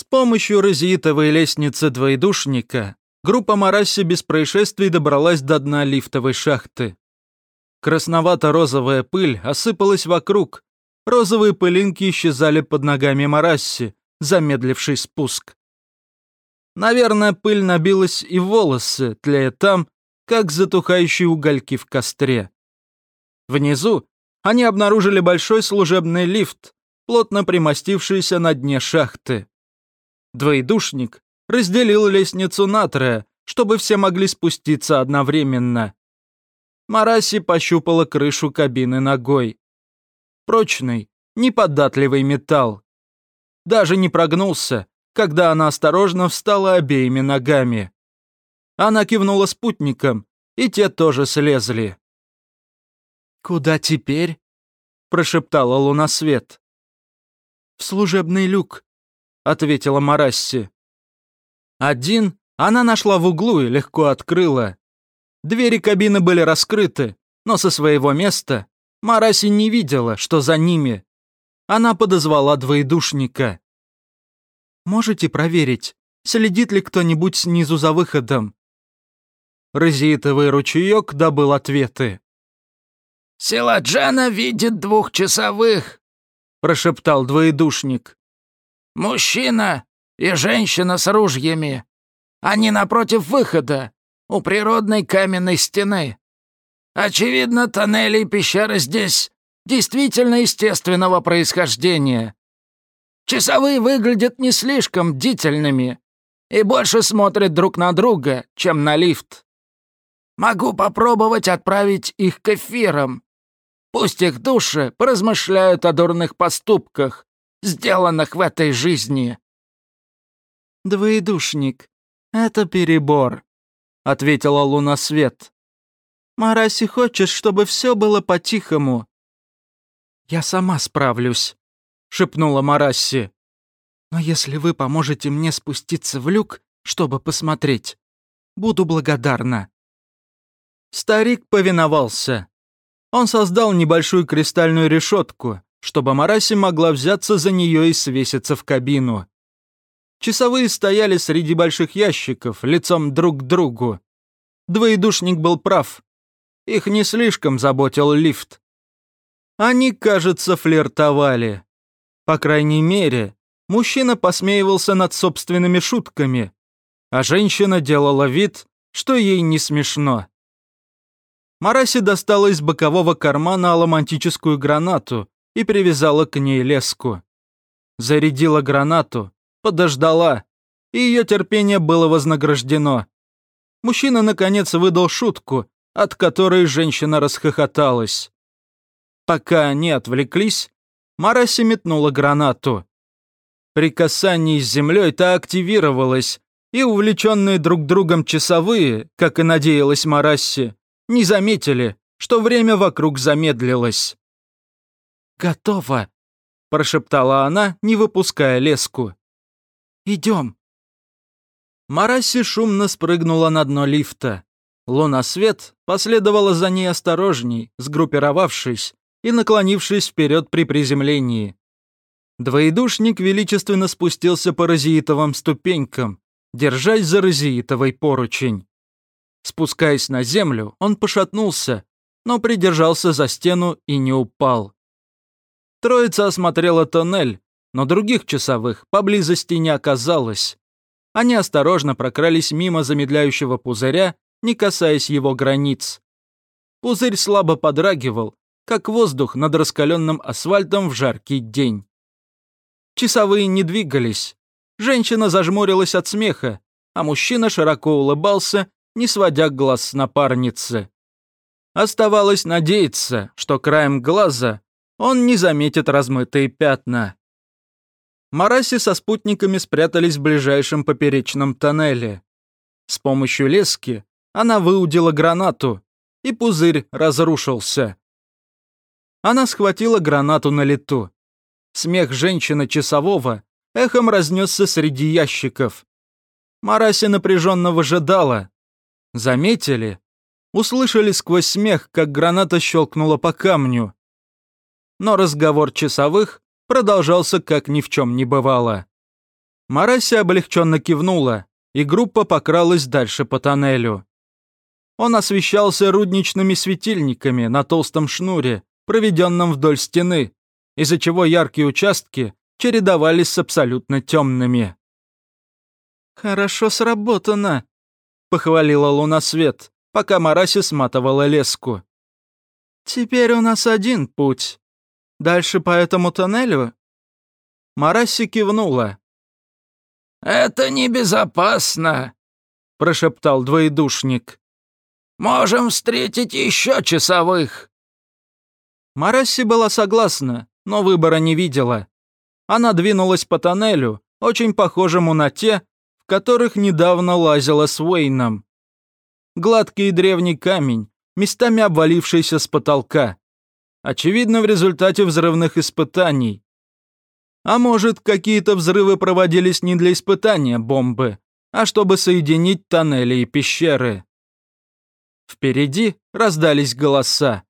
С помощью розиитовой лестницы двоедушника группа Марасси без происшествий добралась до дна лифтовой шахты. Красновато-розовая пыль осыпалась вокруг, розовые пылинки исчезали под ногами Марасси, замедливший спуск. Наверное, пыль набилась и в волосы, тлея там, как затухающие угольки в костре. Внизу они обнаружили большой служебный лифт, плотно примостившийся на дне шахты. Двоедушник разделил лестницу на трое, чтобы все могли спуститься одновременно. Мараси пощупала крышу кабины ногой. Прочный, неподатливый металл. Даже не прогнулся, когда она осторожно встала обеими ногами. Она кивнула спутникам, и те тоже слезли. «Куда теперь?» – прошептала лунасвет. «В служебный люк», – ответила Марасси. Один она нашла в углу и легко открыла. Двери кабины были раскрыты, но со своего места Мараси не видела, что за ними. Она подозвала двоедушника. «Можете проверить, следит ли кто-нибудь снизу за выходом?» Розиитовый ручеек добыл ответы. «Силаджана видит двухчасовых», — прошептал двоедушник. «Мужчина и женщина с ружьями. Они напротив выхода, у природной каменной стены. Очевидно, тоннели и пещеры здесь действительно естественного происхождения. Часовые выглядят не слишком бдительными и больше смотрят друг на друга, чем на лифт. Могу попробовать отправить их к эфирам. Пусть их души поразмышляют о дурных поступках, сделанных в этой жизни». «Двоедушник, это перебор», — ответила Луна Свет. «Мараси хочет, чтобы все было по-тихому». «Я сама справлюсь», — шепнула Марасси. «Но если вы поможете мне спуститься в люк, чтобы посмотреть, буду благодарна». Старик повиновался. Он создал небольшую кристальную решетку, чтобы Мараси могла взяться за нее и свеситься в кабину. Часовые стояли среди больших ящиков, лицом друг к другу. Двоедушник был прав. Их не слишком заботил лифт. Они, кажется, флиртовали. По крайней мере, мужчина посмеивался над собственными шутками, а женщина делала вид, что ей не смешно. Мараси достала из бокового кармана аломантическую гранату и привязала к ней леску. Зарядила гранату, подождала, и ее терпение было вознаграждено. Мужчина, наконец, выдал шутку, от которой женщина расхохоталась. Пока они отвлеклись, Мараси метнула гранату. При касании с землей та активировалась, и увлеченные друг другом часовые, как и надеялась Марасси, не заметили, что время вокруг замедлилось. «Готово», – прошептала она, не выпуская леску. «Идем». Мараси шумно спрыгнула на дно лифта. Луна Свет последовала за ней осторожней, сгруппировавшись и наклонившись вперед при приземлении. Двоедушник величественно спустился по розиитовым ступенькам, держась за розиитовый поручень. Спускаясь на землю, он пошатнулся, но придержался за стену и не упал. Троица осмотрела тоннель, но других часовых поблизости не оказалось. Они осторожно прокрались мимо замедляющего пузыря, не касаясь его границ. Пузырь слабо подрагивал, как воздух над раскаленным асфальтом в жаркий день. Часовые не двигались. Женщина зажмурилась от смеха, а мужчина широко улыбался не сводя глаз с напарницы. Оставалось надеяться, что краем глаза он не заметит размытые пятна. Мараси со спутниками спрятались в ближайшем поперечном тоннеле. С помощью лески она выудила гранату, и пузырь разрушился. Она схватила гранату на лету. Смех женщины-часового эхом разнесся среди ящиков. Мараси напряженно выжидала, Заметили? Услышали сквозь смех, как граната щелкнула по камню. Но разговор часовых продолжался, как ни в чем не бывало. Мараси облегченно кивнула, и группа покралась дальше по тоннелю. Он освещался рудничными светильниками на толстом шнуре, проведенном вдоль стены, из-за чего яркие участки чередовались с абсолютно темными. «Хорошо сработано», — похвалила Лунасвет, пока Мараси сматывала леску. «Теперь у нас один путь. Дальше по этому тоннелю?» Мараси кивнула. «Это небезопасно», — прошептал двоедушник. «Можем встретить еще часовых». Мараси была согласна, но выбора не видела. Она двинулась по тоннелю, очень похожему на те, в которых недавно лазила с Уэйном. Гладкий древний камень, местами обвалившийся с потолка. Очевидно, в результате взрывных испытаний. А может, какие-то взрывы проводились не для испытания бомбы, а чтобы соединить тоннели и пещеры. Впереди раздались голоса.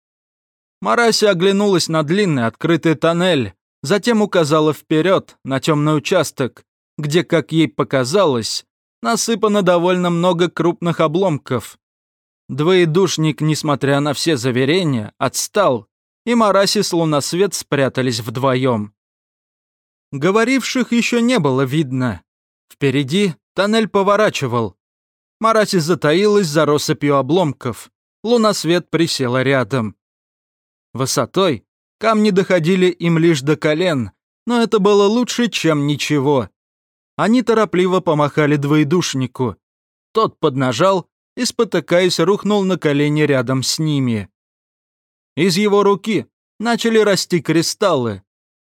Мараси оглянулась на длинный открытый тоннель, затем указала вперед на темный участок, где, как ей показалось, насыпано довольно много крупных обломков. Двоедушник, несмотря на все заверения, отстал, и Мараси с Лунасвет спрятались вдвоем. Говоривших еще не было видно. Впереди тоннель поворачивал. Мараси затаилась за россыпью обломков. Лунасвет присела рядом. Высотой камни доходили им лишь до колен, но это было лучше, чем ничего. Они торопливо помахали двоедушнику. Тот поднажал и, спотыкаясь, рухнул на колени рядом с ними. Из его руки начали расти кристаллы,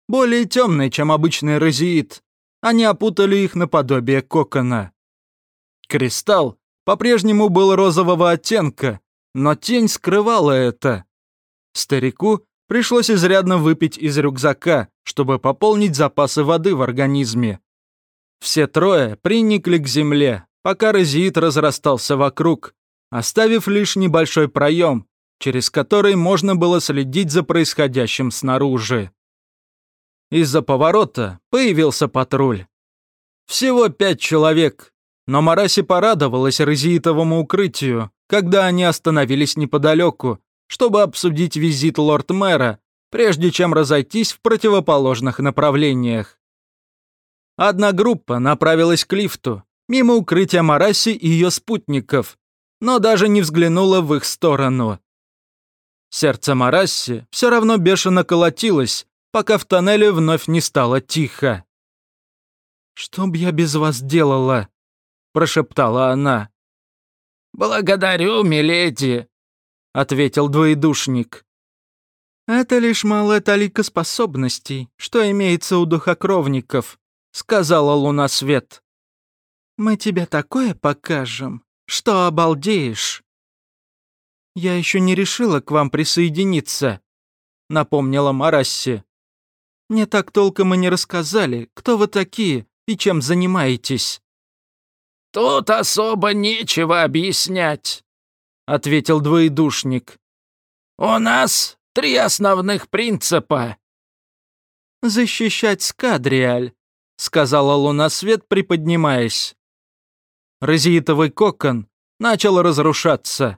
более темные, чем обычный розеид. Они опутали их наподобие кокона. Кристалл по-прежнему был розового оттенка, но тень скрывала это. Старику пришлось изрядно выпить из рюкзака, чтобы пополнить запасы воды в организме. Все трое приникли к земле, пока розеид разрастался вокруг, оставив лишь небольшой проем, через который можно было следить за происходящим снаружи. Из-за поворота появился патруль. Всего пять человек, но Мараси порадовалась розиитовому укрытию, когда они остановились неподалеку, чтобы обсудить визит лорд-мэра, прежде чем разойтись в противоположных направлениях. Одна группа направилась к лифту, мимо укрытия Мараси и ее спутников, но даже не взглянула в их сторону. Сердце Марасси все равно бешено колотилось, пока в тоннеле вновь не стало тихо. «Что б я без вас делала?» – прошептала она. «Благодарю, миледи», – ответил двоедушник. «Это лишь малая талика способностей, что имеется у духокровников», – сказала Луна Свет. «Мы тебе такое покажем, что обалдеешь». «Я еще не решила к вам присоединиться», — напомнила Марасси. Мне так толком и не рассказали, кто вы такие и чем занимаетесь». «Тут особо нечего объяснять», — ответил двоедушник. «У нас три основных принципа». «Защищать Скадриаль», — сказала Лунасвет, приподнимаясь. Розиитовый кокон начал разрушаться.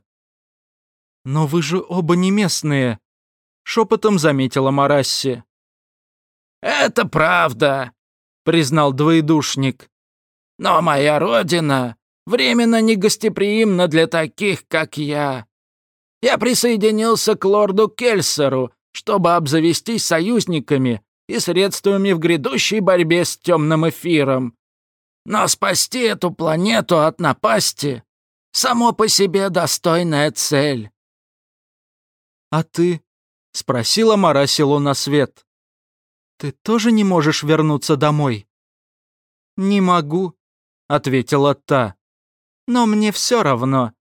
«Но вы же оба не местные», — шепотом заметила Марасси. «Это правда», — признал двоедушник. «Но моя родина временно негостеприимна для таких, как я. Я присоединился к лорду Кельсеру, чтобы обзавестись союзниками и средствами в грядущей борьбе с темным эфиром. Но спасти эту планету от напасти — само по себе достойная цель». «А ты?» — спросила Марасилу на свет. «Ты тоже не можешь вернуться домой?» «Не могу», — ответила та. «Но мне все равно.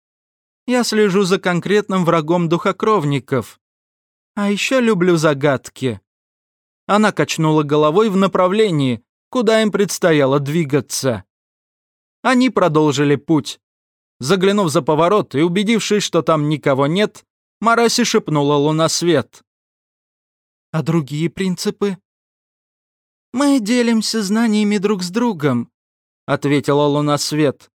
Я слежу за конкретным врагом духокровников. А еще люблю загадки». Она качнула головой в направлении, куда им предстояло двигаться. Они продолжили путь. Заглянув за поворот и убедившись, что там никого нет, Мараси шепнула лунасвет. «А другие принципы?» «Мы делимся знаниями друг с другом», ответила Лунасвет.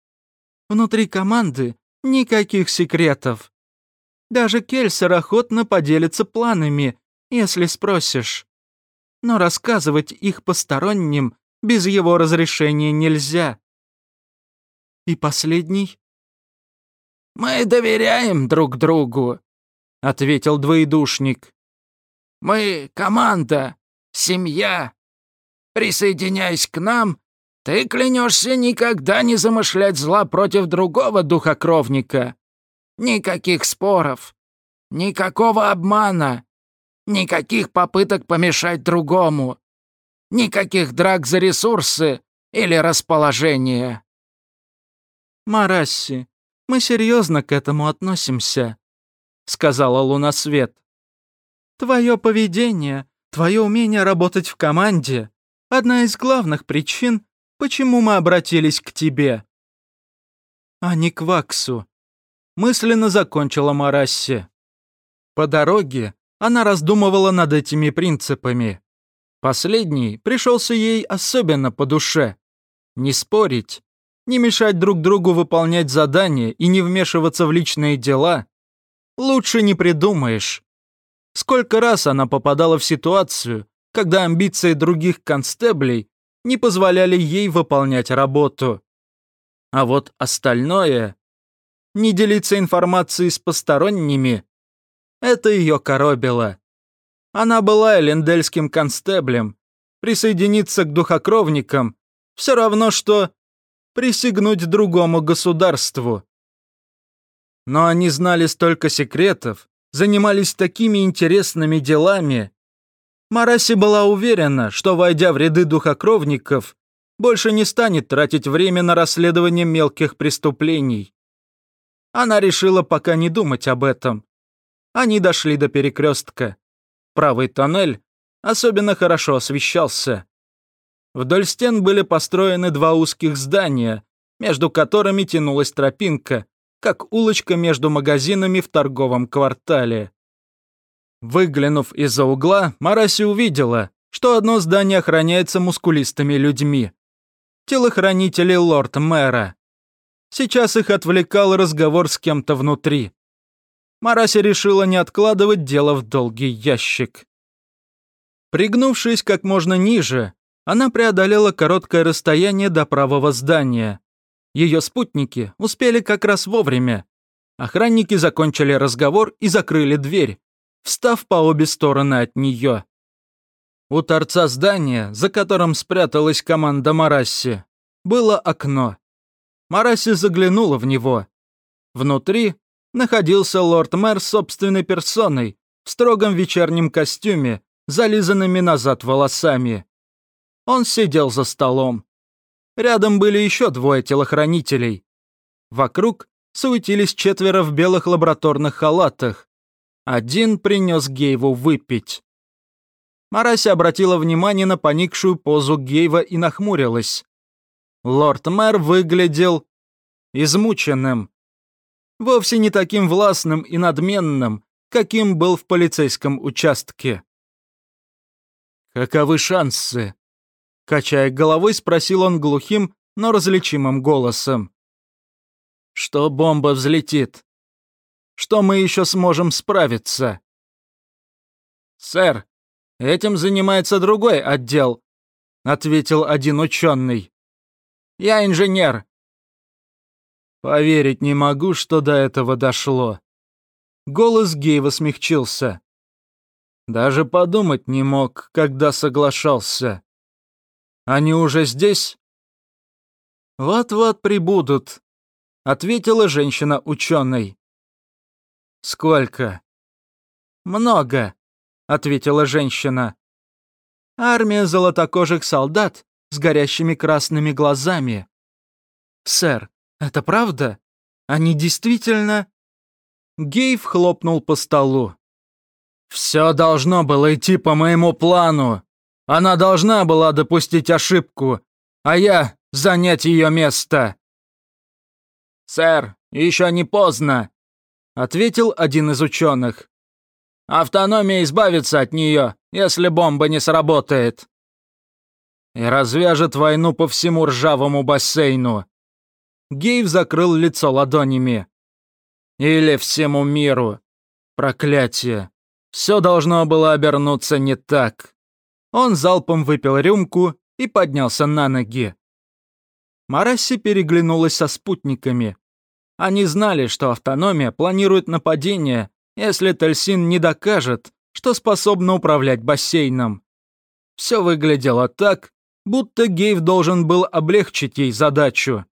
«Внутри команды никаких секретов. Даже Кельсер охотно поделится планами, если спросишь. Но рассказывать их посторонним без его разрешения нельзя. И последний?» «Мы доверяем друг другу», — ответил двоедушник. «Мы команда, семья. Присоединяясь к нам, ты клянешься никогда не замышлять зла против другого духокровника. Никаких споров, никакого обмана, никаких попыток помешать другому, никаких драк за ресурсы или расположение. «Марасси, мы серьезно к этому относимся», — сказала Лунасвет. «Твое поведение, твое умение работать в команде — одна из главных причин, почему мы обратились к тебе». «А не к Ваксу», — мысленно закончила Марасси. По дороге она раздумывала над этими принципами. Последний пришелся ей особенно по душе. Не спорить, не мешать друг другу выполнять задания и не вмешиваться в личные дела лучше не придумаешь. Сколько раз она попадала в ситуацию, когда амбиции других констеблей не позволяли ей выполнять работу. А вот остальное, не делиться информацией с посторонними, это ее коробило. Она была элендельским констеблем, присоединиться к духокровникам все равно, что присягнуть другому государству. Но они знали столько секретов, занимались такими интересными делами, Мараси была уверена, что, войдя в ряды духокровников, больше не станет тратить время на расследование мелких преступлений. Она решила пока не думать об этом. Они дошли до перекрестка. Правый тоннель особенно хорошо освещался. Вдоль стен были построены два узких здания, между которыми тянулась тропинка, как улочка между магазинами в торговом квартале. Выглянув из-за угла, Мараси увидела, что одно здание охраняется мускулистыми людьми. Телохранители лорд-мэра. Сейчас их отвлекал разговор с кем-то внутри. Мараси решила не откладывать дело в долгий ящик. Пригнувшись как можно ниже, она преодолела короткое расстояние до правого здания. Ее спутники успели как раз вовремя. Охранники закончили разговор и закрыли дверь, встав по обе стороны от нее. У торца здания, за которым спряталась команда Марасси, было окно. Марасси заглянула в него. Внутри находился лорд-мэр собственной персоной в строгом вечернем костюме, зализанными назад волосами. Он сидел за столом. Рядом были еще двое телохранителей. Вокруг суетились четверо в белых лабораторных халатах. Один принес Гейву выпить. Марася обратила внимание на поникшую позу Гейва и нахмурилась. Лорд-мэр выглядел измученным. Вовсе не таким властным и надменным, каким был в полицейском участке. «Каковы шансы?» Качая головой, спросил он глухим, но различимым голосом. «Что бомба взлетит?» что мы еще сможем справиться. «Сэр, этим занимается другой отдел», — ответил один ученый. «Я инженер». Поверить не могу, что до этого дошло. Голос Гейва смягчился. Даже подумать не мог, когда соглашался. Они уже здесь? Вот-вот прибудут, ответила женщина-ученый. «Сколько?» «Много», — ответила женщина. «Армия золотокожих солдат с горящими красными глазами». «Сэр, это правда? Они действительно...» Гейв хлопнул по столу. «Все должно было идти по моему плану. Она должна была допустить ошибку, а я занять ее место». «Сэр, еще не поздно», ответил один из ученых. Автономия избавится от нее, если бомба не сработает. и развяжет войну по всему ржавому бассейну. Гейв закрыл лицо ладонями. Или всему миру. Проклятие. Все должно было обернуться не так. Он залпом выпил рюмку и поднялся на ноги. Марасси переглянулась со спутниками. Они знали, что автономия планирует нападение, если Тельсин не докажет, что способна управлять бассейном. Все выглядело так, будто Гейв должен был облегчить ей задачу.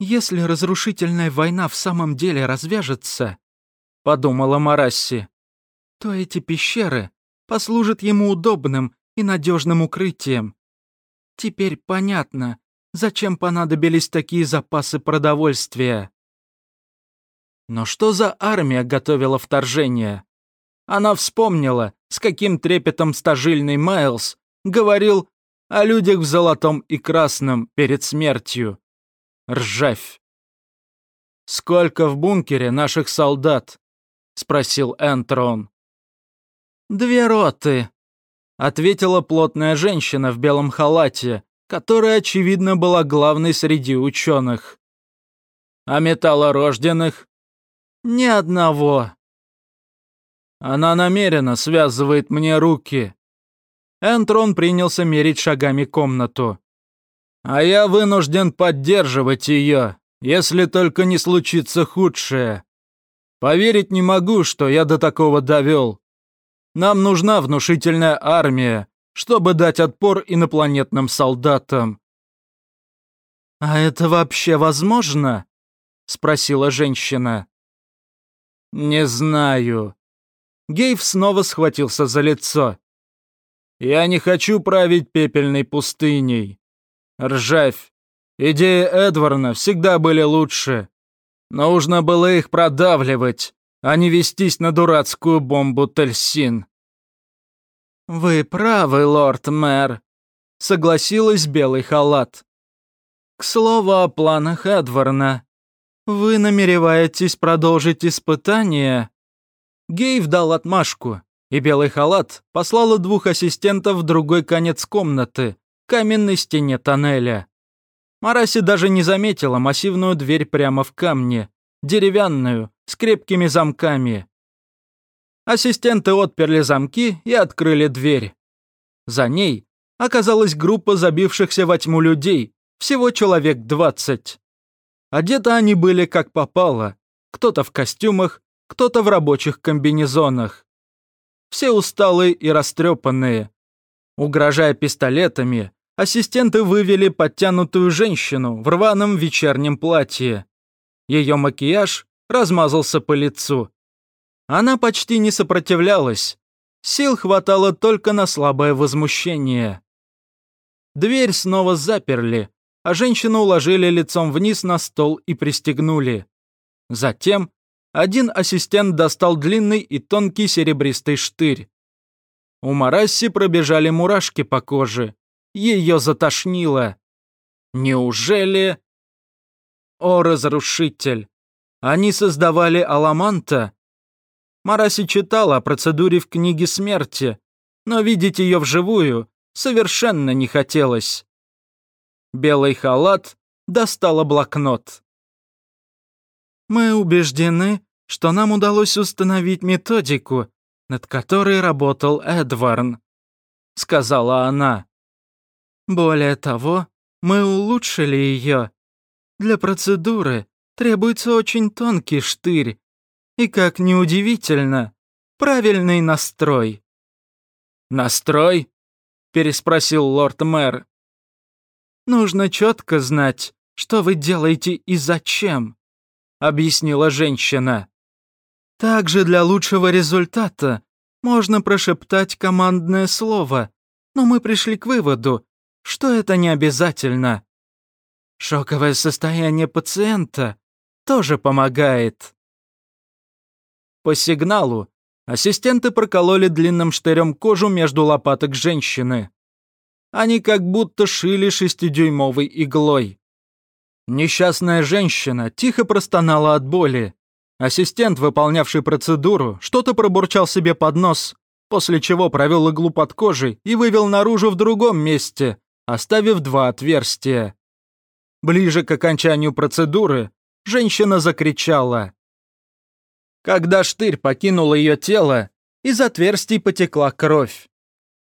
«Если разрушительная война в самом деле развяжется», — подумала Марасси, то эти пещеры послужат ему удобным и надежным укрытием. Теперь понятно, зачем понадобились такие запасы продовольствия. Но что за армия готовила вторжение? Она вспомнила, с каким трепетом стажильный Майлз говорил о людях в золотом и красном перед смертью. Ржавь. «Сколько в бункере наших солдат?» — спросил Энтрон. «Две роты», — ответила плотная женщина в белом халате, которая, очевидно, была главной среди ученых. «А металлорожденных?» «Ни одного». «Она намеренно связывает мне руки». Энтрон принялся мерить шагами комнату. «А я вынужден поддерживать ее, если только не случится худшее. Поверить не могу, что я до такого довел. Нам нужна внушительная армия, чтобы дать отпор инопланетным солдатам». «А это вообще возможно?» — спросила женщина. «Не знаю». Гейв снова схватился за лицо. «Я не хочу править пепельной пустыней. Ржавь. Идеи Эдварна всегда были лучше. Нужно было их продавливать, а не вестись на дурацкую бомбу Тельсин. «Вы правы, лорд-мэр», — согласилась белый халат. «К слову о планах Эдварна. Вы намереваетесь продолжить испытание?» Гейв дал отмашку, и белый халат послала двух ассистентов в другой конец комнаты, каменной стене тоннеля. Мараси даже не заметила массивную дверь прямо в камне, деревянную, с крепкими замками. Ассистенты отперли замки и открыли дверь. За ней оказалась группа забившихся во тьму людей, всего человек двадцать. Одеты они были как попало, кто-то в костюмах, кто-то в рабочих комбинезонах. Все усталые и растрепанные. Угрожая пистолетами, ассистенты вывели подтянутую женщину в рваном вечернем платье. Ее макияж размазался по лицу. Она почти не сопротивлялась. Сил хватало только на слабое возмущение. Дверь снова заперли, а женщину уложили лицом вниз на стол и пристегнули. Затем один ассистент достал длинный и тонкий серебристый штырь. У Марасси пробежали мурашки по коже. Ее затошнило. Неужели... О, разрушитель! Они создавали Аламанта? Мараси читала о процедуре в книге смерти, но видеть ее вживую совершенно не хотелось. Белый халат достала блокнот. «Мы убеждены, что нам удалось установить методику, над которой работал Эдварн», — сказала она. «Более того, мы улучшили ее. Для процедуры требуется очень тонкий штырь, и, как неудивительно, правильный настрой. «Настрой?» — переспросил лорд-мэр. «Нужно четко знать, что вы делаете и зачем», — объяснила женщина. «Также для лучшего результата можно прошептать командное слово, но мы пришли к выводу, что это не обязательно. Шоковое состояние пациента тоже помогает. По сигналу ассистенты прокололи длинным штырем кожу между лопаток женщины. Они как будто шили шестидюймовой иглой. Несчастная женщина тихо простонала от боли. Ассистент, выполнявший процедуру, что-то пробурчал себе под нос, после чего провел иглу под кожей и вывел наружу в другом месте, оставив два отверстия. Ближе к окончанию процедуры женщина закричала. Когда штырь покинул ее тело, из отверстий потекла кровь.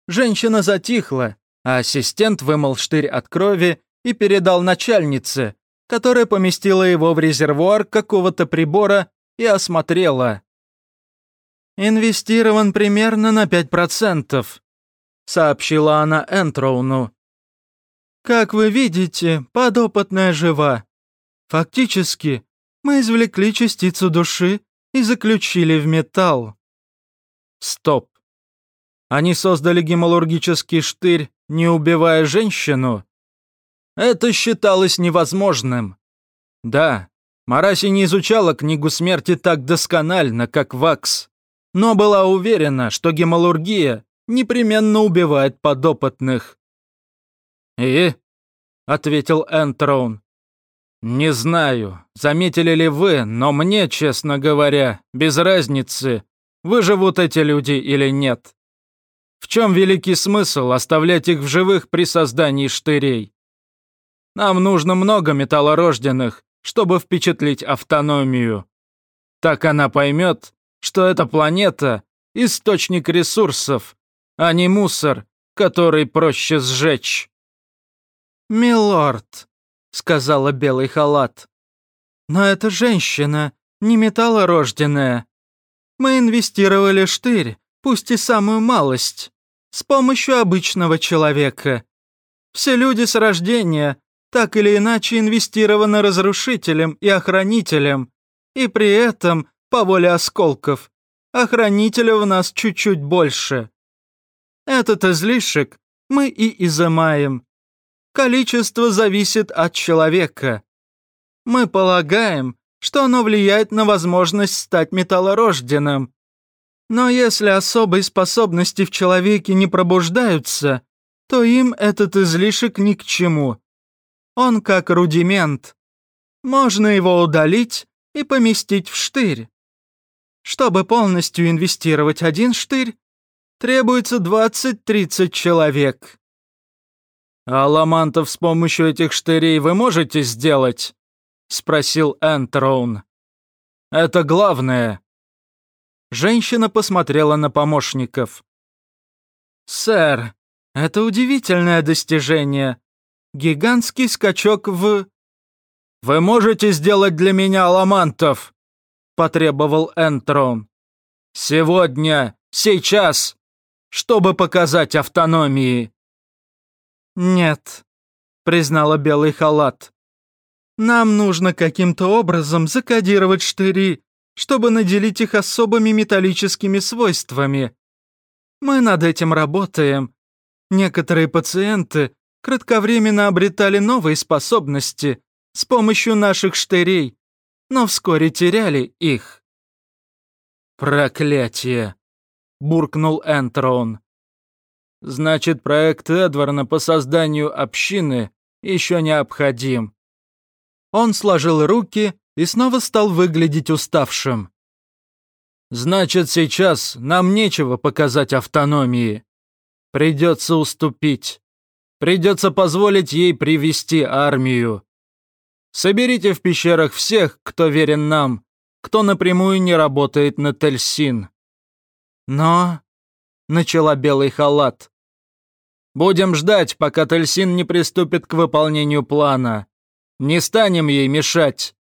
Женщина затихла, а ассистент вымыл штырь от крови и передал начальнице, которая поместила его в резервуар какого-то прибора и осмотрела. «Инвестирован примерно на 5%, — сообщила она Энтроуну. «Как вы видите, подопытная жива. Фактически, мы извлекли частицу души и заключили в металл». Стоп. Они создали гемалургический штырь, не убивая женщину? Это считалось невозможным. Да, Мараси не изучала книгу смерти так досконально, как Вакс, но была уверена, что гемалургия непременно убивает подопытных. «И?» — ответил Энтроун. «Не знаю, заметили ли вы, но мне, честно говоря, без разницы, выживут эти люди или нет. В чем великий смысл оставлять их в живых при создании штырей? Нам нужно много металлорожденных, чтобы впечатлить автономию. Так она поймет, что эта планета – источник ресурсов, а не мусор, который проще сжечь. «Милорд», — сказала белый халат, — «но эта женщина не металлорожденная. Мы инвестировали штырь, пусть и самую малость, с помощью обычного человека. Все люди с рождения так или иначе инвестированы разрушителем и охранителем, и при этом, по воле осколков, охранителя в нас чуть-чуть больше. Этот излишек мы и изымаем. Количество зависит от человека. Мы полагаем, что оно влияет на возможность стать металлорожденным. Но если особые способности в человеке не пробуждаются, то им этот излишек ни к чему. Он как рудимент. Можно его удалить и поместить в штырь. Чтобы полностью инвестировать один штырь, требуется 20-30 человек. «А ламантов с помощью этих штырей вы можете сделать?» — спросил Энтроун. «Это главное». Женщина посмотрела на помощников. «Сэр, это удивительное достижение. Гигантский скачок в...» «Вы можете сделать для меня ламантов?» — потребовал Энтрон. «Сегодня, сейчас, чтобы показать автономии». «Нет», — признала белый халат. Нам нужно каким-то образом закодировать штыри, чтобы наделить их особыми металлическими свойствами. Мы над этим работаем. Некоторые пациенты кратковременно обретали новые способности с помощью наших штырей, но вскоре теряли их. «Проклятие!» — буркнул Энтрон. «Значит, проект Эдварна по созданию общины еще необходим. Он сложил руки и снова стал выглядеть уставшим. «Значит, сейчас нам нечего показать автономии. Придется уступить. Придется позволить ей привести армию. Соберите в пещерах всех, кто верен нам, кто напрямую не работает на Тельсин». «Но...» — начала белый халат. «Будем ждать, пока Тельсин не приступит к выполнению плана. Не станем ей мешать.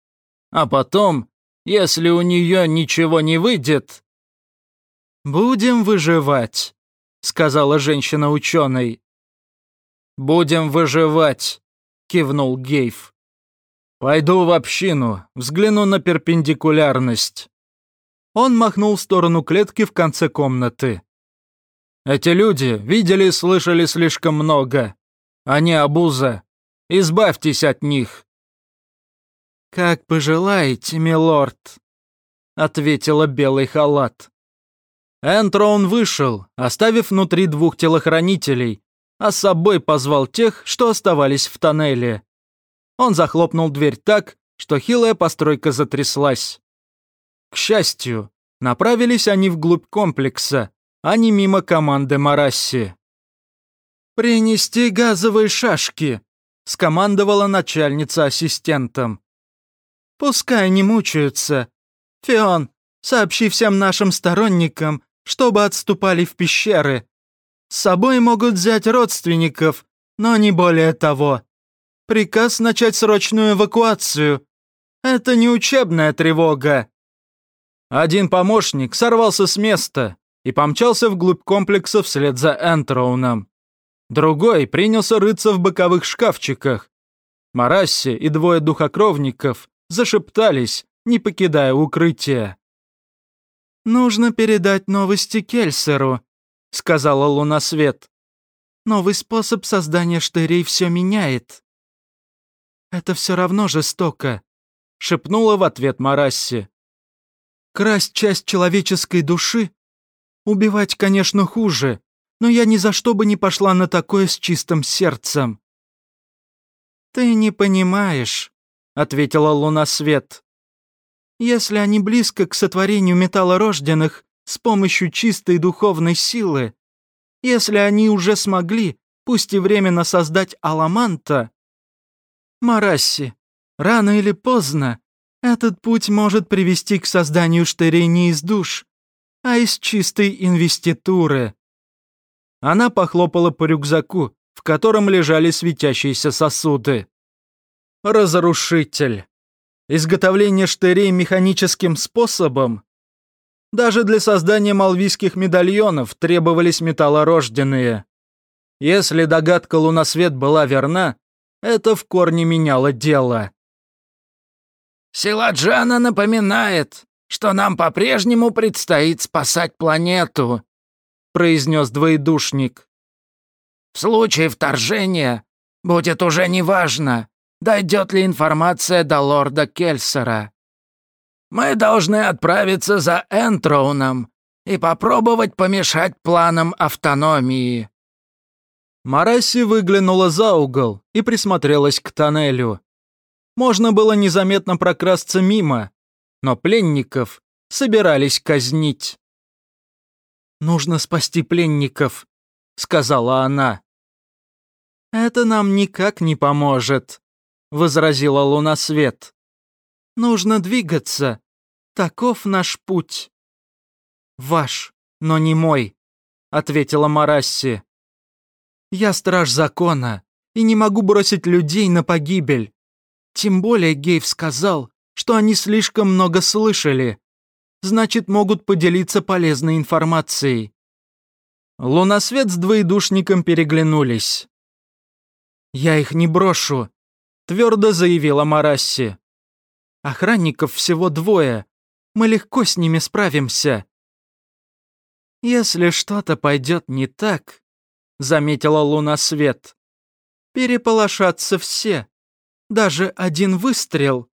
А потом, если у нее ничего не выйдет...» «Будем выживать», — сказала женщина-ученый. «Будем выживать», — кивнул Гейв. «Пойду в общину, взгляну на перпендикулярность». Он махнул в сторону клетки в конце комнаты. «Эти люди видели и слышали слишком много. Они обуза. Избавьтесь от них». «Как пожелаете, милорд», — ответила белый халат. Энтрон вышел, оставив внутри двух телохранителей, а с собой позвал тех, что оставались в тоннеле. Он захлопнул дверь так, что хилая постройка затряслась. К счастью, направились они вглубь комплекса, а не мимо команды Марасси. «Принести газовые шашки», — скомандовала начальница ассистентом. «Пускай не мучаются. Фион, сообщи всем нашим сторонникам, чтобы отступали в пещеры. С собой могут взять родственников, но не более того. Приказ начать срочную эвакуацию. Это не учебная тревога». Один помощник сорвался с места и помчался вглубь комплекса вслед за Энтроуном. Другой принялся рыться в боковых шкафчиках. Марасси и двое духокровников зашептались, не покидая укрытия. «Нужно передать новости Кельсеру», — сказала Лунасвет. «Новый способ создания штырей все меняет». «Это все равно жестоко», — шепнула в ответ Марасси. «Красть часть человеческой души? Убивать, конечно, хуже, но я ни за что бы не пошла на такое с чистым сердцем». «Ты не понимаешь», — ответила Лунасвет. «Если они близко к сотворению металлорожденных с помощью чистой духовной силы, если они уже смогли, пусть и временно создать Аламанта, Марасси, рано или поздно этот путь может привести к созданию штырей из душ, а из чистой инвеституры. Она похлопала по рюкзаку, в котором лежали светящиеся сосуды. Разрушитель. Изготовление штырей механическим способом? Даже для создания малвийских медальонов требовались металлорожденные. Если догадка Лунасвет была верна, это в корне меняло дело. «Силаджана напоминает, что нам по-прежнему предстоит спасать планету», произнес двоедушник. «В случае вторжения будет уже неважно, дойдет ли информация до лорда Кельсера. Мы должны отправиться за Энтроуном и попробовать помешать планам автономии». Мараси выглянула за угол и присмотрелась к тоннелю. Можно было незаметно прокрасться мимо, но пленников собирались казнить. «Нужно спасти пленников», — сказала она. «Это нам никак не поможет», — возразила Лунасвет. «Нужно двигаться. Таков наш путь». «Ваш, но не мой», — ответила Марасси. «Я страж закона и не могу бросить людей на погибель. Тем более Гейв сказал, что они слишком много слышали значит, могут поделиться полезной информацией. Лунасвет с двоедушником переглянулись. «Я их не брошу», — твердо заявила Марасси. «Охранников всего двое. Мы легко с ними справимся». «Если что-то пойдет не так», — заметила Лунасвет, — «переполошатся все. Даже один выстрел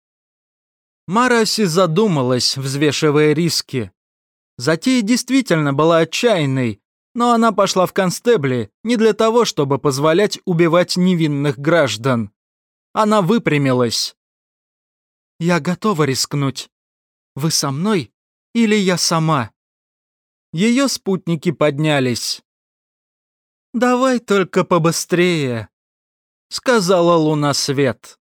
Мараси задумалась, взвешивая риски. Затея действительно была отчаянной, но она пошла в констебли не для того, чтобы позволять убивать невинных граждан. Она выпрямилась. «Я готова рискнуть. Вы со мной или я сама?» Ее спутники поднялись. «Давай только побыстрее», — сказала Луна Свет.